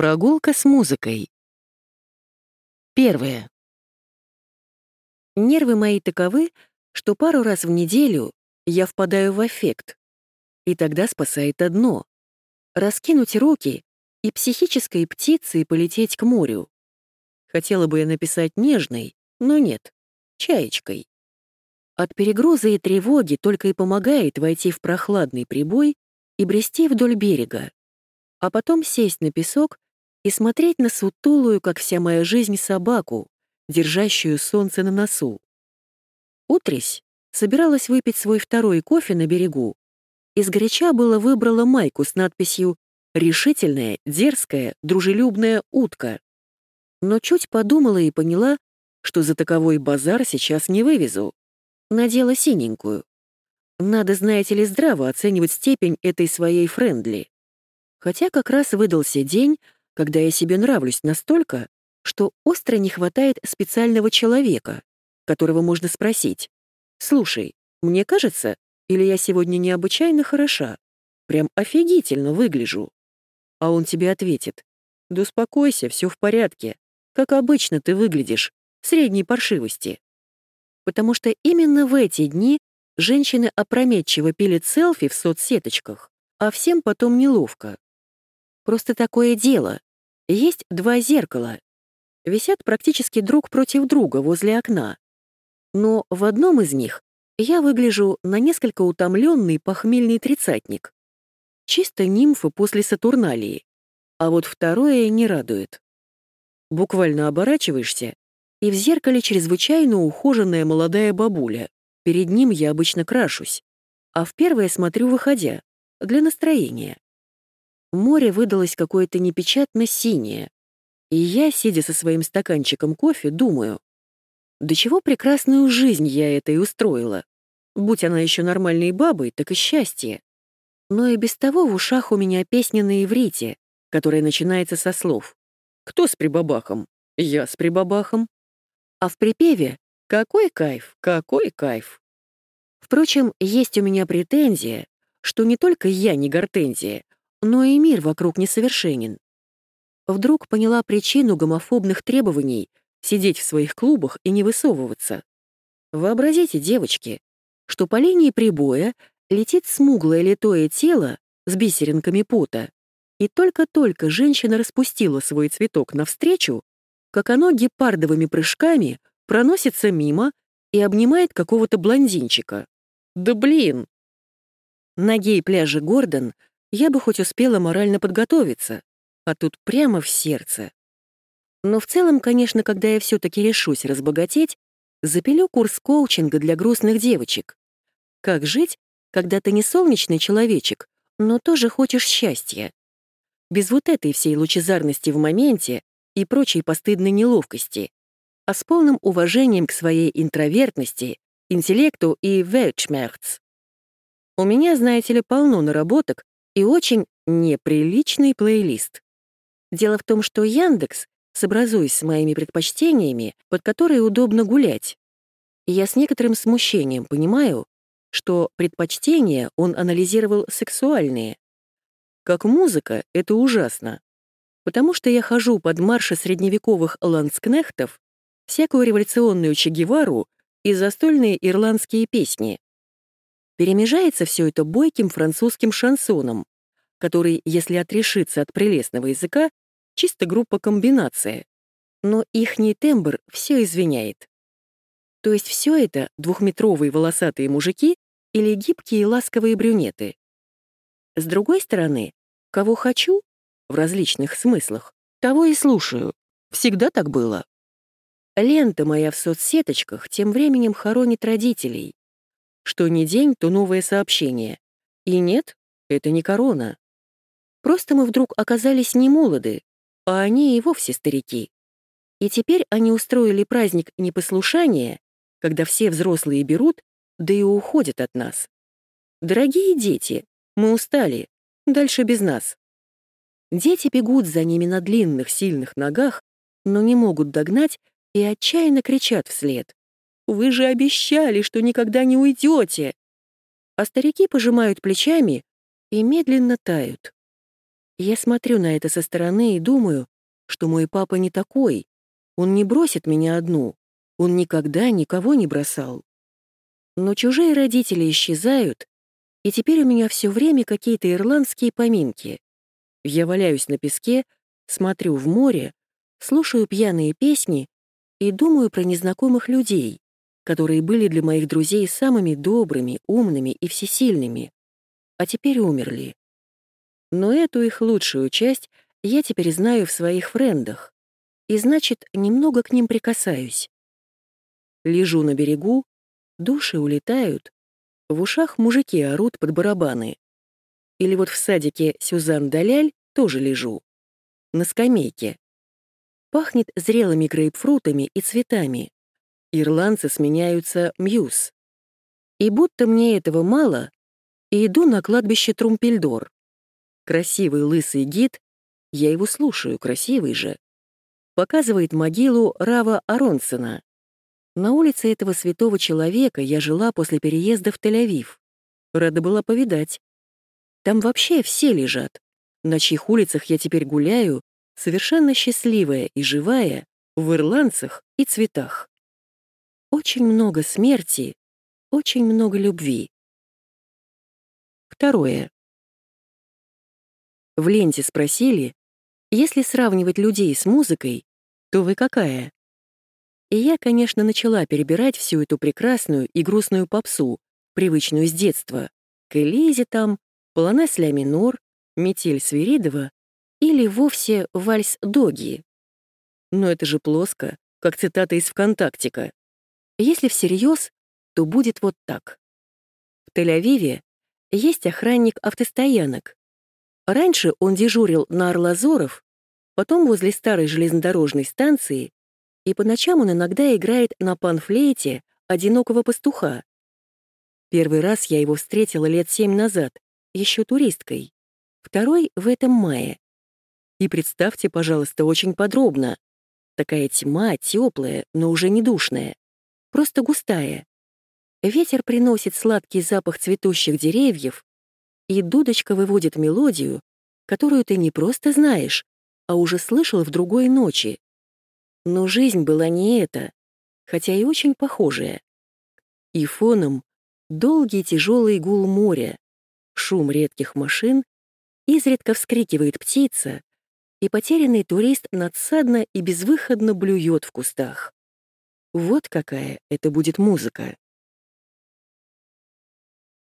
Прогулка с музыкой. Первое. Нервы мои таковы, что пару раз в неделю я впадаю в аффект. И тогда спасает одно — раскинуть руки и психической птицей полететь к морю. Хотела бы я написать нежной, но нет, чаечкой. От перегруза и тревоги только и помогает войти в прохладный прибой и брести вдоль берега, а потом сесть на песок и смотреть на сутулую, как вся моя жизнь, собаку, держащую солнце на носу. Утрись собиралась выпить свой второй кофе на берегу. Из горяча было выбрала майку с надписью «Решительная, дерзкая, дружелюбная утка». Но чуть подумала и поняла, что за таковой базар сейчас не вывезу. Надела синенькую. Надо, знаете ли, здраво оценивать степень этой своей френдли. Хотя как раз выдался день, когда я себе нравлюсь настолько, что остро не хватает специального человека, которого можно спросить. «Слушай, мне кажется, или я сегодня необычайно хороша? Прям офигительно выгляжу». А он тебе ответит. «Да успокойся, все в порядке. Как обычно ты выглядишь, средней паршивости». Потому что именно в эти дни женщины опрометчиво пилят селфи в соцсеточках, а всем потом неловко. Просто такое дело. Есть два зеркала. Висят практически друг против друга возле окна. Но в одном из них я выгляжу на несколько утомленный похмельный тридцатник. Чисто нимфы после Сатурналии. А вот второе не радует. Буквально оборачиваешься, и в зеркале чрезвычайно ухоженная молодая бабуля. Перед ним я обычно крашусь. А в первое смотрю выходя, для настроения. Море выдалось какое-то непечатно синее. И я, сидя со своим стаканчиком кофе, думаю, до чего прекрасную жизнь я этой устроила. Будь она еще нормальной бабой, так и счастье. Но и без того в ушах у меня песня на иврите, которая начинается со слов «Кто с прибабахом? Я с прибабахом». А в припеве «Какой кайф, какой кайф». Впрочем, есть у меня претензия, что не только я не гортензия, но и мир вокруг несовершенен. Вдруг поняла причину гомофобных требований сидеть в своих клубах и не высовываться. Вообразите, девочки, что по линии прибоя летит смуглое литое тело с бисеринками пота, и только-только женщина распустила свой цветок навстречу, как оно гепардовыми прыжками проносится мимо и обнимает какого-то блондинчика. Да блин! На гей-пляже Гордон я бы хоть успела морально подготовиться, а тут прямо в сердце. Но в целом, конечно, когда я все таки решусь разбогатеть, запилю курс коучинга для грустных девочек. Как жить, когда ты не солнечный человечек, но тоже хочешь счастья? Без вот этой всей лучезарности в моменте и прочей постыдной неловкости, а с полным уважением к своей интровертности, интеллекту и weltschmerz. У меня, знаете ли, полно наработок, и очень неприличный плейлист. Дело в том, что Яндекс, сообразуясь с моими предпочтениями, под которые удобно гулять, я с некоторым смущением понимаю, что предпочтения он анализировал сексуальные. Как музыка — это ужасно. Потому что я хожу под марши средневековых ланскнехтов, всякую революционную Че и застольные ирландские песни. Перемежается все это бойким французским шансоном, который, если отрешиться от прелестного языка, чисто группа комбинация. Но ихний тембр все извиняет. То есть все это двухметровые волосатые мужики или гибкие ласковые брюнеты. С другой стороны, кого хочу, в различных смыслах, того и слушаю. Всегда так было. Лента моя в соцсеточках тем временем хоронит родителей. Что ни день, то новое сообщение. И нет, это не корона. Просто мы вдруг оказались не молоды, а они и вовсе старики. И теперь они устроили праздник непослушания, когда все взрослые берут, да и уходят от нас. Дорогие дети, мы устали, дальше без нас. Дети бегут за ними на длинных, сильных ногах, но не могут догнать и отчаянно кричат вслед. Вы же обещали, что никогда не уйдете. А старики пожимают плечами и медленно тают. Я смотрю на это со стороны и думаю, что мой папа не такой. Он не бросит меня одну. Он никогда никого не бросал. Но чужие родители исчезают, и теперь у меня все время какие-то ирландские поминки. Я валяюсь на песке, смотрю в море, слушаю пьяные песни и думаю про незнакомых людей, которые были для моих друзей самыми добрыми, умными и всесильными, а теперь умерли. Но эту их лучшую часть я теперь знаю в своих френдах, и значит, немного к ним прикасаюсь. Лежу на берегу, души улетают, в ушах мужики орут под барабаны. Или вот в садике Сюзан Даляль тоже лежу. На скамейке. Пахнет зрелыми грейпфрутами и цветами ирландцы сменяются Мьюз. И будто мне этого мало, иду на кладбище Трумпельдор. Красивый лысый гид, я его слушаю, красивый же, показывает могилу Рава Аронсона. На улице этого святого человека я жила после переезда в Тель-Авив. Рада была повидать. Там вообще все лежат, на чьих улицах я теперь гуляю, совершенно счастливая и живая, в ирландцах и цветах. Очень много смерти, очень много любви. Второе. В ленте спросили, если сравнивать людей с музыкой, то вы какая? И я, конечно, начала перебирать всю эту прекрасную и грустную попсу, привычную с детства. К Элизе там, полонез ля минор, метель Свиридова или вовсе вальс Доги. Но это же плоско, как цитата из ВКонтактика. Если всерьез, то будет вот так. В Тель-Авиве есть охранник автостоянок. Раньше он дежурил на Орлазоров, потом возле старой железнодорожной станции, и по ночам он иногда играет на панфлейте одинокого пастуха. Первый раз я его встретила лет семь назад, еще туристкой. Второй — в этом мае. И представьте, пожалуйста, очень подробно. Такая тьма, теплая, но уже не душная просто густая. Ветер приносит сладкий запах цветущих деревьев, и дудочка выводит мелодию, которую ты не просто знаешь, а уже слышал в другой ночи. Но жизнь была не эта, хотя и очень похожая. И фоном долгий тяжелый гул моря, шум редких машин, изредка вскрикивает птица, и потерянный турист надсадно и безвыходно блюет в кустах. Вот какая это будет музыка.